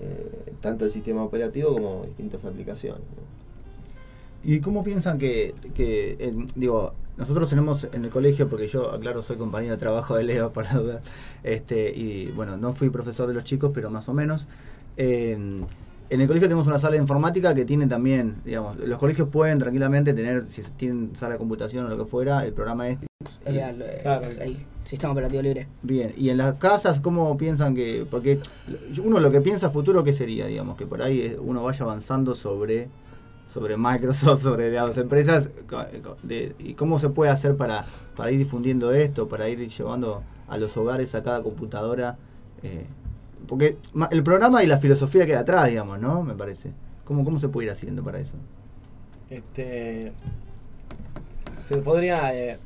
eh, tanto el sistema operativo como distintas aplicaciones. ¿Y cómo piensan que, digo, nosotros tenemos en el colegio, porque yo, aclaro, soy compañero de trabajo de Leo, <laughs> para dudar, este, y bueno, no fui profesor de los chicos, pero más o menos. En, en el colegio tenemos una sala de informática que tiene también, digamos, los colegios pueden tranquilamente tener, si tienen sala de computación o lo que fuera, el programa este. O sea, lo- Claro. ahí, sistema operativo libre. Bien, y en las casas, ¿cómo piensan que.? Porque uno lo que piensa futuro, ¿qué sería? Digamos, que por ahí eh, uno vaya avanzando sobre sobre Microsoft, <laughs> sobre las empresas, de- y cómo se puede hacer para, para ir difundiendo esto, para ir llevando a los hogares a cada computadora. eh, porque el programa y la filosofía queda atrás, digamos, ¿no? Me parece. ¿Cómo, ¿Cómo se puede ir haciendo para eso? Este. Se podría. eh,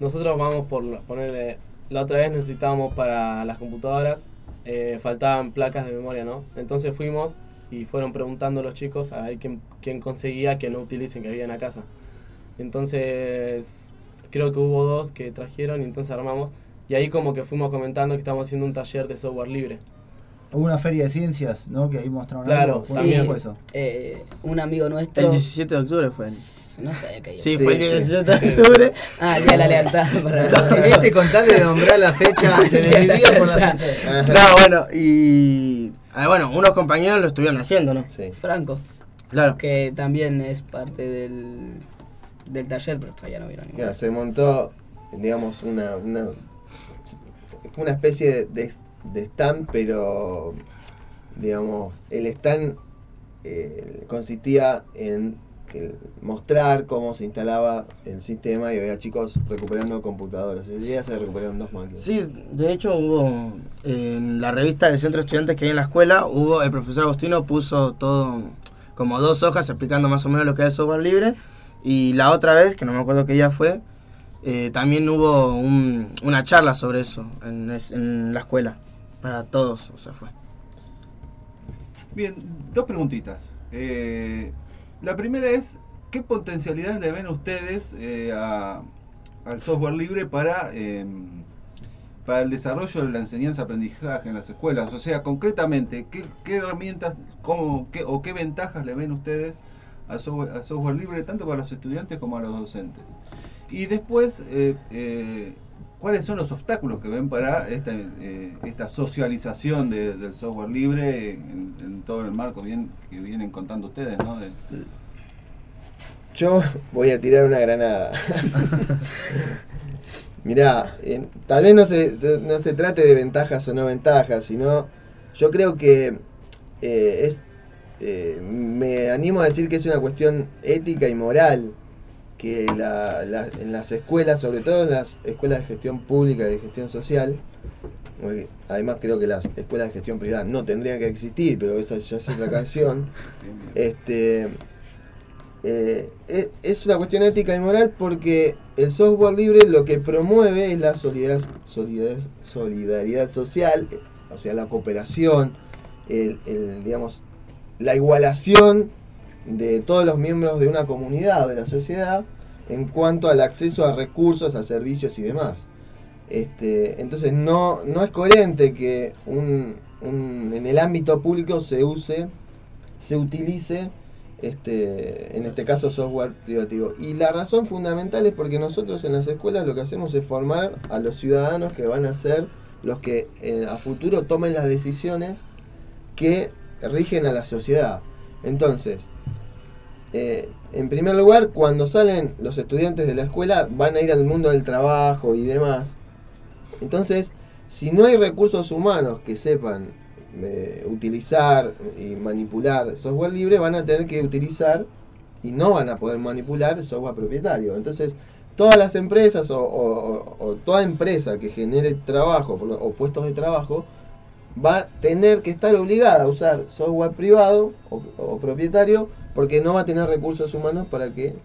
nosotros vamos por la- ponerle. La otra vez necesitábamos para las computadoras. eh, faltaban placas de memoria, ¿no? Entonces fuimos y fueron preguntando a los chicos a ver quién, quién conseguía que no utilicen, que había en la casa. Entonces. Creo que hubo dos que trajeron y entonces armamos. Y ahí como que fuimos comentando que estamos haciendo un taller de software libre. Hubo una feria de ciencias, ¿no? Que ahí mostraron Claro, algo. ¿Fue- también. fue eso? Eh, un amigo nuestro. El 17 de octubre fue. No sé qué. Sí, fue el 17 de octubre. <laughs> Ah, el día de la lealtad. <laughs> Para Este con tal de nombrar la fecha, <laughs> se desvía por la fecha. No, bueno, y. ah, bueno, unos compañeros lo estuvieron haciendo, ¿no? Sí. Franco. Claro. Que también es parte del, del taller, pero todavía no vieron ninguno. Claro, se montó, digamos, una, una, una especie de, de, de stand, pero, digamos, el stand eh, consistía en mostrar cómo se instalaba el sistema y había chicos recuperando computadoras. El día se recuperaron dos máquinas. Sí, de hecho hubo en la revista del centro de estudiantes que hay en la escuela, hubo el profesor Agustino puso todo como dos hojas explicando más o menos lo que es el software libre y la otra vez, que no me acuerdo qué día fue, eh, también hubo un- una charla sobre eso en, es- en la escuela para todos, o sea, fue. Bien, dos preguntitas. Eh, la primera es, ¿qué potencialidades le ven ustedes eh, al software libre para, eh, para el desarrollo de la enseñanza-aprendizaje en las escuelas? O sea, concretamente, ¿qué, herramientas cómo, qué, o qué ventajas le ven ustedes al software, al software libre, tanto para los estudiantes como a los docentes? Y después, eh, eh, ¿cuáles son los obstáculos que ven para esta, eh, esta socialización de- del software libre en, en todo el marco bien, que vienen contando ustedes? ¿no? De- Yo voy a tirar una granada. <laughs> Mirá, eh, tal vez no se, se- no se trate de ventajas o no ventajas, sino yo creo que eh, es, eh, me animo a decir que es una cuestión ética y moral que la- la- en las escuelas, sobre todo en las escuelas de gestión pública y de gestión social, además creo que las escuelas de gestión privada no tendrían que existir, pero esa ya es otra canción, <laughs> este, eh, e- es una cuestión ética y moral porque el software libre lo que promueve es la solidaridad, solidaridad, solidaridad social, o sea, la cooperación, el, el, digamos, la igualación de todos los miembros de una comunidad o de la sociedad en cuanto al acceso a recursos, a servicios y demás. Este, entonces no, no es coherente que un, un- en el ámbito público se use, se utilice, este, en este caso software privativo. Y la razón fundamental es porque nosotros en las escuelas lo que hacemos es formar a los ciudadanos que van a ser los que eh, a futuro tomen las decisiones que rigen a la sociedad. Entonces, eh, en primer lugar, cuando salen los estudiantes de la escuela, van a ir al mundo del trabajo y demás. Entonces, si no hay recursos humanos que sepan eh, utilizar y manipular software libre, van a tener que utilizar y no van a poder manipular software propietario. Entonces, todas las empresas o, o- toda empresa que genere trabajo o puestos de trabajo va a tener que estar obligada a usar software privado o, propietario porque no va a tener recursos humanos para que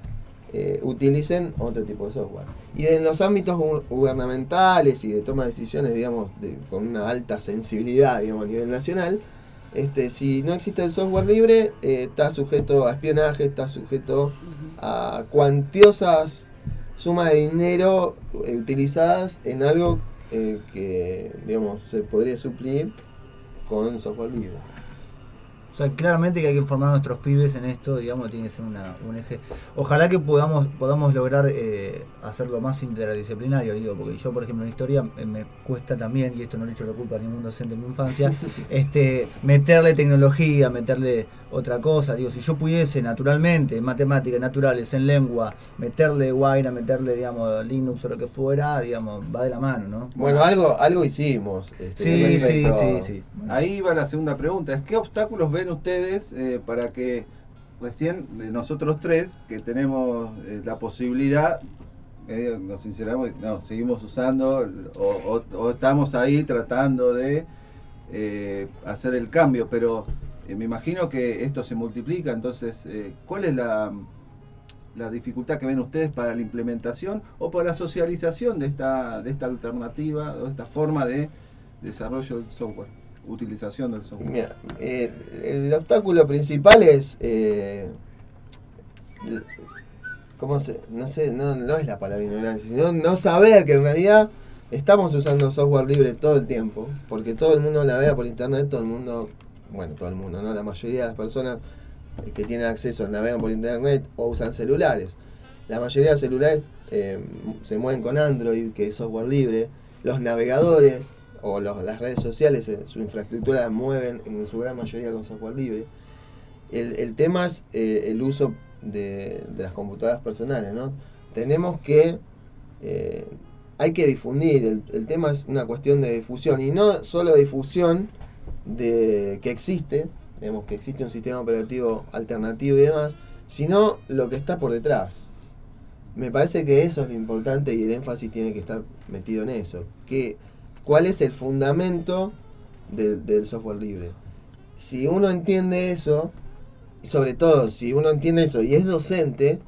eh, utilicen otro tipo de software. Y en los ámbitos gu- gubernamentales y de toma de decisiones, digamos, de- con una alta sensibilidad, digamos, a nivel nacional, este, si no existe el software libre, eh, está sujeto a espionaje, está sujeto a cuantiosas sumas de dinero eh, utilizadas en algo eh, que, digamos, se podría suplir con software libre. O sea, claramente que hay que informar a nuestros pibes en esto, digamos, tiene que ser una- un eje. Ojalá que podamos podamos lograr eh, hacerlo más interdisciplinario, digo, porque yo, por ejemplo, en historia eh, me cuesta también, y esto no le echo la culpa a ningún docente en mi infancia, <laughs> este meterle tecnología, meterle otra cosa. Digo, si yo pudiese naturalmente, en matemáticas naturales, en lengua, meterle Wine, meterle, digamos, Linux o lo que fuera, digamos, va de la mano, ¿no? Bueno, algo, algo hicimos. este, Sí, sí, sí, sí. Ahí va la segunda pregunta. Es ¿Qué obstáculos ustedes eh, para que recién nosotros tres, que tenemos eh, la posibilidad, eh, nos sinceramos, seguimos usando o, o- estamos ahí tratando de eh, hacer el cambio, pero me imagino que esto se multiplica, entonces, ¿cuál es la, la dificultad que ven ustedes para la implementación o para la socialización de esta, de esta alternativa o esta forma de desarrollo del software, utilización del software? Mira, eh, el obstáculo principal es. eh, ¿Cómo se.? No sé, no, es la palabra ignorancia, sino no saber que en realidad estamos usando software libre todo el tiempo, porque todo el mundo navega por internet, todo el mundo. Bueno, todo el mundo, ¿no? La mayoría de las personas eh, que tienen acceso navegan por internet o usan celulares. La mayoría de celulares se mueven con Android, que es software libre. Los navegadores o las redes sociales, eh, su infraestructura la mueven en su gran mayoría con software libre. El, el tema es eh, el uso de, de las computadoras personales, ¿no? Tenemos que... eh, hay que difundir, el, el tema es una cuestión de difusión y no solo difusión de que existe, digamos que existe un sistema operativo alternativo y demás, sino lo que está por detrás. Me parece que eso es lo importante y el énfasis tiene que estar metido en eso. Que, ¿Cuál es el fundamento del, software libre? Si uno entiende eso, sobre todo si uno entiende eso y es docente,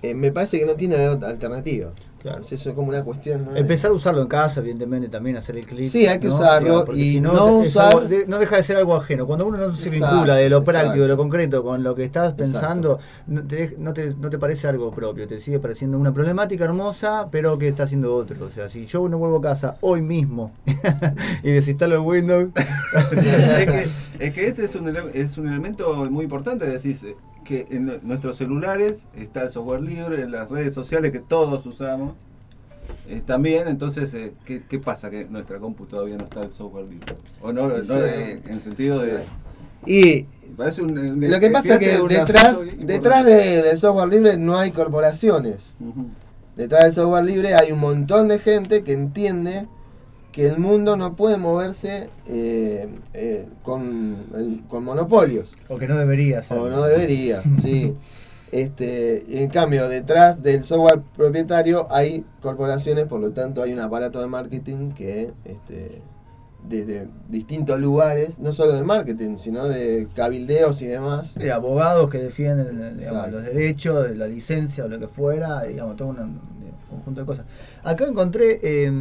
eh, me parece que no tiene alternativa. Claro. Eso es como una cuestión. ¿no? Empezar a usarlo en casa, evidentemente, también hacer el clic. Sí, hay que ¿no? usarlo porque y si no usar- algo de- no deja de ser algo ajeno. Cuando uno no se Exacto, vincula de lo exacto. práctico, de lo concreto, con lo que estás pensando, no te, dej- no, te, no te parece algo propio. Te sigue pareciendo una problemática hermosa, pero que está haciendo otro. O sea, si yo no vuelvo a casa hoy mismo <laughs> y desinstalo el Windows. <laughs> es, que, <laughs> es que este es un, es un elemento muy importante, decís, que en nu- nuestros celulares está el software libre, en las redes sociales que todos usamos eh, también, entonces, eh, ¿qué, qué pasa? Que en nuestra compu todavía no está el software libre. O no, no Sí. eh, en el sentido de... Y Parece un- lo que pasa es que detrás, detrás de- del software libre no hay corporaciones. Detrás del software libre hay un montón de gente que entiende que el mundo no puede moverse eh, eh, con, el- con monopolios. O que no debería ser. O no debería, sí. <laughs> Este, y en cambio, detrás del software propietario hay corporaciones, por lo tanto hay un aparato de marketing que este, desde distintos lugares, no solo de marketing, sino de cabildeos y demás. de abogados que defienden digamos, los derechos, la licencia o lo que fuera, digamos, todo un conjunto de cosas. Acá encontré eh,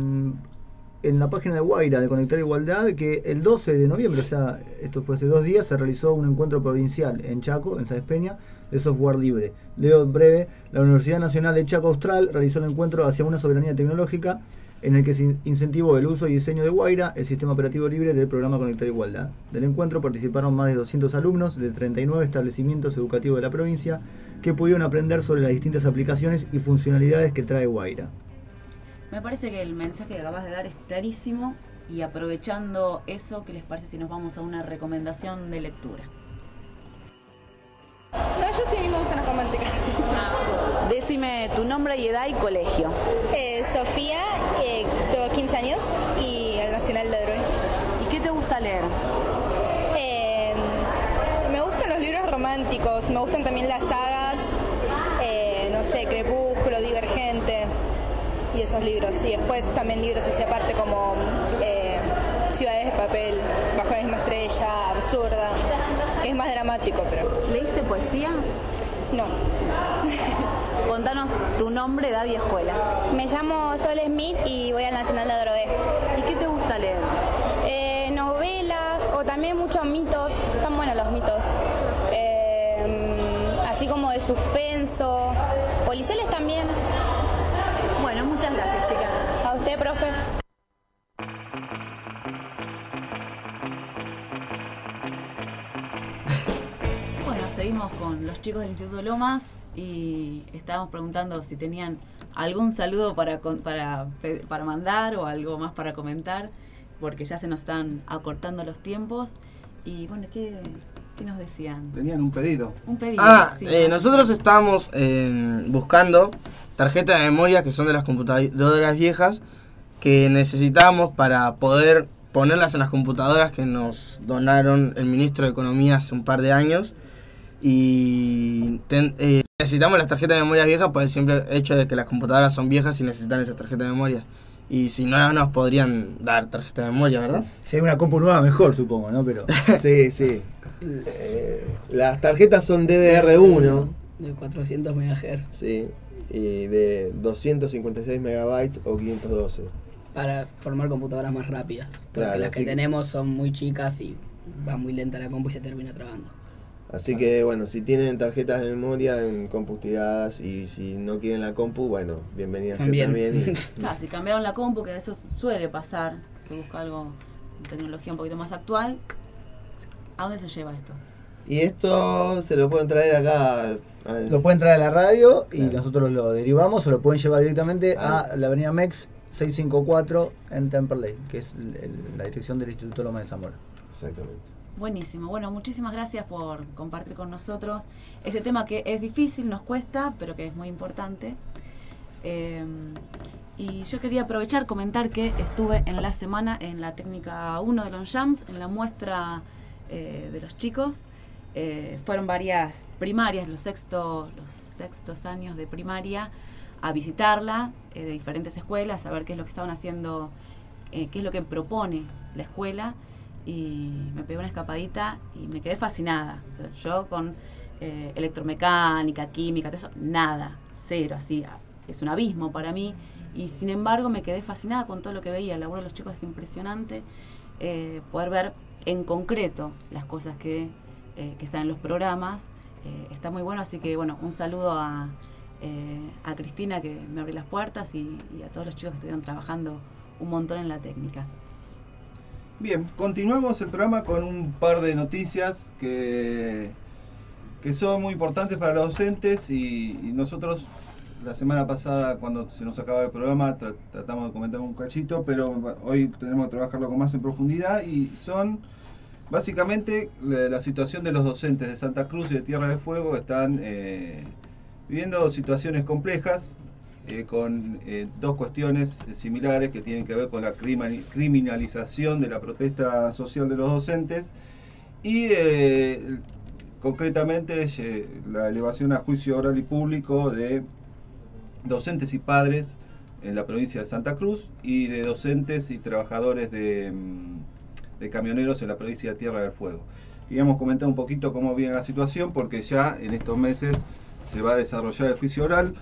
en la página de Guaira de Conectar Igualdad que el 12 de noviembre, o sea, esto fue hace dos días, se realizó un encuentro provincial en Chaco, en Sáenz Peña, de software libre. Leo en breve, la Universidad Nacional de Chaco Austral realizó el encuentro hacia una soberanía tecnológica en el que se incentivó el uso y diseño de Guaira, el sistema operativo libre del programa Conectar Igualdad. Del encuentro participaron más de 200 alumnos de 39 establecimientos educativos de la provincia que pudieron aprender sobre las distintas aplicaciones y funcionalidades que trae Guaira. Me parece que el mensaje que acabas de dar es clarísimo y aprovechando eso, ¿qué les parece si nos vamos a una recomendación de lectura? No, yo sí a mí me gustan las románticas. <laughs> Decime tu nombre y edad y colegio. Eh, Sofía, eh, tengo 15 años y el Nacional de Héroe. ¿Y qué te gusta leer? Eh, me gustan los libros románticos, me gustan también las sagas, eh, no sé, Crepúsculo, Divergente y esos libros. Y después también libros así aparte como eh, Ciudades de Papel, Bajo la misma estrella, Absurda, que es más dramático, pero... ¿Leíste poesía? No. <laughs> Contanos tu nombre, edad y escuela. Me llamo Sol Smith y voy al Nacional de Adrogué. ¿Y qué te gusta leer? Eh, novelas o también muchos mitos, están buenos los mitos. Eh, así como de suspenso, policiales también. Muchas gracias, chicas. A usted, profe. <laughs> Bueno, seguimos con los chicos del Instituto Lomas y estábamos preguntando si tenían algún saludo para, para, para mandar o algo más para comentar, porque ya se nos están acortando los tiempos. Y bueno, ¿qué, qué nos decían? Tenían un pedido. Un pedido. Ah, sí, eh, nosotros estamos eh, buscando tarjetas de memoria que son de las computadoras viejas que necesitamos para poder ponerlas en las computadoras que nos donaron el ministro de Economía hace un par de años. Y ten- eh, necesitamos las tarjetas de memoria viejas por el simple hecho de que las computadoras son viejas y necesitan esas tarjetas de memoria. Y si no, no nos podrían dar tarjeta de memoria, ¿verdad? Si hay una compu nueva, mejor, supongo, ¿no? Pero. <laughs> Sí, sí. Eh, las tarjetas son DDR1. De 400 MHz. Sí. Y de 256 megabytes o 512. Para formar computadoras más rápidas. Porque Claro, las que- tenemos son muy chicas y va muy lenta la compu y se termina trabando. Así que bueno, si tienen tarjetas de memoria en compus tiradas y si no quieren la compu, bueno, bienvenidas sea También. también. y- <laughs> Claro, si cambiaron la compu, que eso suele pasar, se busca algo, tecnología un poquito más actual. ¿A dónde se lleva esto? Y esto se lo pueden traer acá. al- Lo pueden traer a la radio y Claro. nosotros lo derivamos o lo pueden llevar directamente Ah. a la avenida MEX 654 en Temperley, que es el- el- la dirección del Instituto Loma de Zamora. Exactamente. Buenísimo. Bueno, muchísimas gracias por compartir con nosotros este tema que es difícil, nos cuesta, pero que es muy importante. Eh, y yo quería aprovechar, comentar que estuve en la semana en la técnica 1 de los Jams, en la muestra eh, de los chicos. Eh, fueron varias primarias, los, sexto, los sextos años de primaria, a visitarla eh, de diferentes escuelas, a ver qué es lo que estaban haciendo, qué es lo que propone la escuela. Y me pegué una escapadita y me quedé fascinada. Yo con eh, electromecánica, química, todo eso, nada, cero, así. Es un abismo para mí. Y sin embargo me quedé fascinada con todo lo que veía. El laburo de los chicos es impresionante. eh, poder ver en concreto las cosas que, eh, que están en los programas. está muy bueno, así que bueno, un saludo a, a Cristina que me abrió las puertas y, y a todos los chicos que estuvieron trabajando un montón en la técnica. Bien, continuamos el programa con un par de noticias que, que son muy importantes para los docentes y, nosotros la semana pasada cuando se nos acaba el programa tra- tratamos de comentar un cachito, pero hoy tenemos que trabajarlo con más en profundidad y son básicamente la, situación de los docentes de Santa Cruz y de Tierra de Fuego están eh, viviendo situaciones complejas con eh, dos cuestiones eh, similares que tienen que ver con la criminalización de la protesta social de los docentes y eh, concretamente la elevación a juicio oral y público de docentes y padres en la provincia de Santa Cruz y de docentes y trabajadores de, mm, de camioneros en la provincia de Tierra del Fuego. Queríamos comentar un poquito cómo viene la situación porque ya en estos meses se va a desarrollar el juicio oral.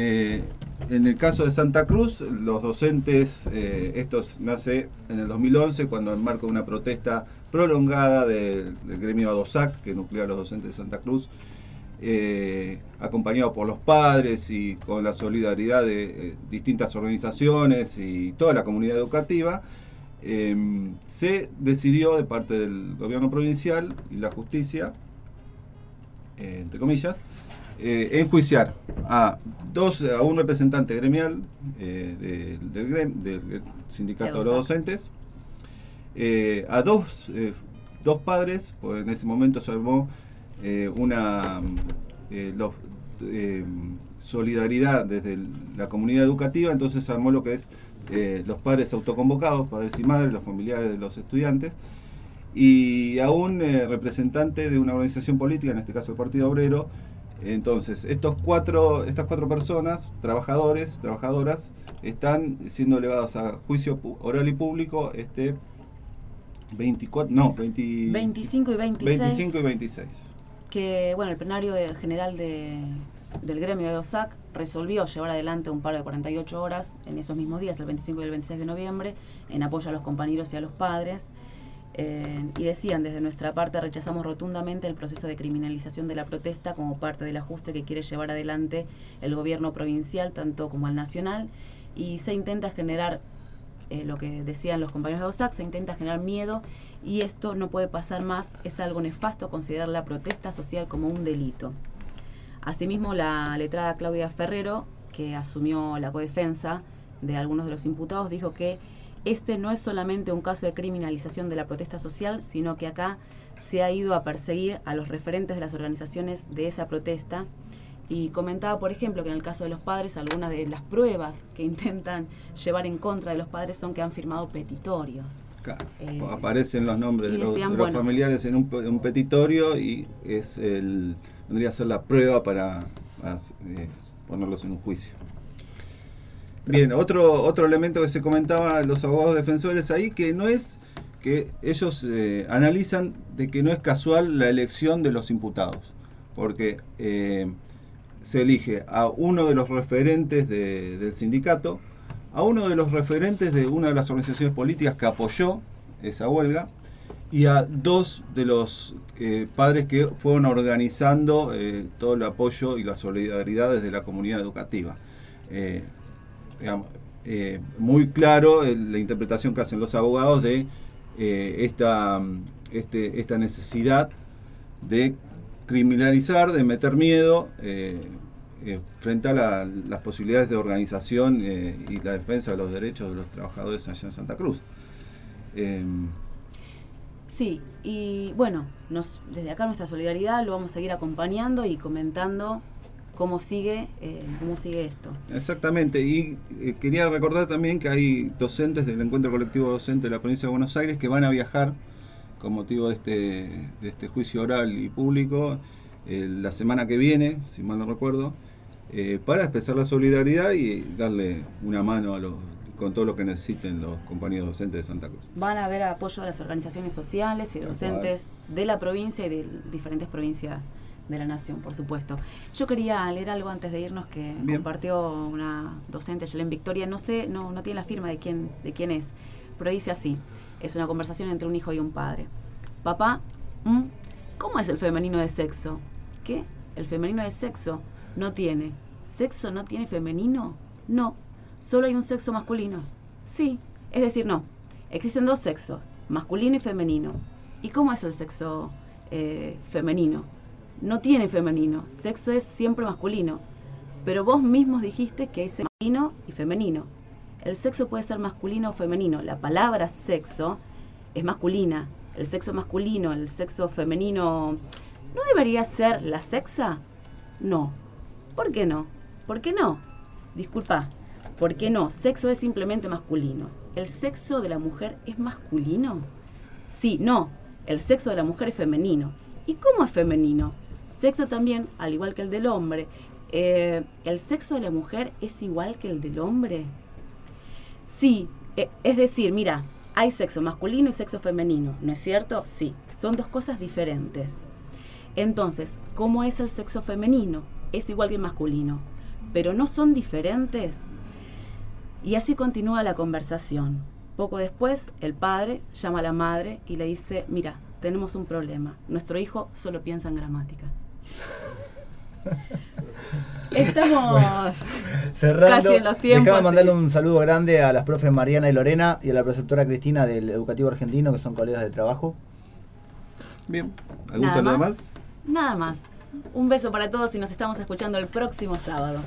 Eh, en el caso de Santa Cruz, los docentes, eh, esto nace en el 2011 cuando en marco de una protesta prolongada del, gremio ADOSAC, que nuclea a los docentes de Santa Cruz, eh, acompañado por los padres y con la solidaridad de distintas organizaciones y toda la comunidad educativa, eh, se decidió de parte del gobierno provincial y la justicia, entre comillas, eh, enjuiciar a dos a un representante gremial eh, del- del, grem- del sindicato de los docentes, eh, a dos, dos padres, pues en ese momento se armó una los- solidaridad desde el- la comunidad educativa, entonces se armó lo que es los padres autoconvocados, padres y madres, los familiares de los estudiantes, y a un eh, representante de una organización política, en este caso el Partido Obrero. Entonces, estos cuatro, estas cuatro personas, trabajadores, trabajadoras, están siendo elevados a juicio oral y público este 24, no, 20 25 y 26. 25 y 26. que bueno, el plenario de- general de- del gremio de OSAC resolvió llevar adelante un paro de 48 horas en esos mismos días, el 25 y el 26 de noviembre, en apoyo a los compañeros y a los padres. Eh, y decían, desde nuestra parte rechazamos rotundamente el proceso de criminalización de la protesta como parte del ajuste que quiere llevar adelante el gobierno provincial, tanto como el nacional, y se intenta generar eh, lo que decían los compañeros de OSAC, se intenta generar miedo y esto no puede pasar más, es algo nefasto considerar la protesta social como un delito. Asimismo, la letrada Claudia Ferrero, que asumió la codefensa de algunos de los imputados, dijo que este no es solamente un caso de criminalización de la protesta social, sino que acá se ha ido a perseguir a los referentes de las organizaciones de esa protesta y comentaba, por ejemplo, que en el caso de los padres, algunas de las pruebas que <laughs> intentan llevar en contra de los padres son que han firmado petitorios. Claro, Eh, aparecen los nombres de los, de los bueno. familiares en un, un petitorio y es el vendría a ser la prueba para eh, ponerlos en un juicio. Bien, otro otro elemento que se comentaba los abogados defensores ahí que no es que ellos eh, analizan de que no es casual la elección de los imputados, porque eh, se elige a uno de los referentes de- del sindicato, a uno de los referentes de una de las organizaciones políticas que apoyó esa huelga y a dos de los eh, padres que fueron organizando todo el apoyo y la solidaridad desde la comunidad educativa. Digamos, eh, muy claro la interpretación que hacen los abogados de eh, esta, este, esta necesidad de criminalizar, de meter miedo eh, frente a la- las posibilidades de organización y la defensa de los derechos de los trabajadores allá en Santa Cruz. Sí, y bueno, desde acá nuestra solidaridad lo vamos a seguir acompañando y comentando cómo sigue, eh, cómo sigue esto. Exactamente, y eh, quería recordar también que hay docentes del Encuentro Colectivo Docente de la Provincia de Buenos Aires que van a viajar con motivo de este, de este juicio oral y público eh, la semana que viene, si mal no recuerdo, para expresar la solidaridad y darle una mano a los, con todo lo que necesiten los compañeros docentes de Santa Cruz. Van a haber apoyo a las organizaciones sociales y docentes de la provincia y de diferentes provincias de la nación, por supuesto. Yo quería leer algo antes de irnos que compartió una docente, Yelén Victoria, no sé, no, no tiene la firma de quién, de quién es, pero dice así, es una conversación entre un hijo y un padre. Papá, ¿mm? ¿cómo es el femenino de sexo? ¿Qué? El femenino de sexo no tiene. ¿Sexo no tiene femenino? No, solo hay un sexo masculino. Sí, es decir, no. Existen dos sexos, masculino y femenino. ¿Y cómo es el sexo eh, femenino? No tiene femenino, sexo es siempre masculino. Pero vos mismos dijiste que es masculino y femenino. El sexo puede ser masculino o femenino. La palabra sexo es masculina. El sexo masculino, el sexo femenino, ¿no debería ser la sexa? No. ¿Por qué no? ¿Por qué no? Disculpa, ¿por qué no? Sexo es simplemente masculino. ¿El sexo de la mujer es masculino? Sí, no. El sexo de la mujer es femenino. ¿Y cómo es femenino? Sexo también, al igual que el del hombre. Eh, ¿El sexo de la mujer es igual que el del hombre? Sí, e- es decir, mira, hay sexo masculino y sexo femenino, ¿no es cierto? Sí, son dos cosas diferentes. Entonces, ¿cómo es el sexo femenino? Es igual que el masculino. pero no son diferentes. Y así continúa la conversación. Poco después, el padre llama a la madre y le dice, mira, tenemos un problema. Nuestro hijo solo piensa en gramática. Estamos <laughs> Cerrando, casi en los tiempos. Déjame mandarle sí. un saludo grande a las profes Mariana y Lorena y a la preceptora Cristina del Educativo Argentino, que son colegas de trabajo. Bien. ¿Algún Nada saludo más. más? Nada más. Un beso para todos y nos estamos escuchando el próximo sábado.